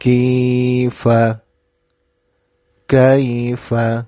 كيف كيف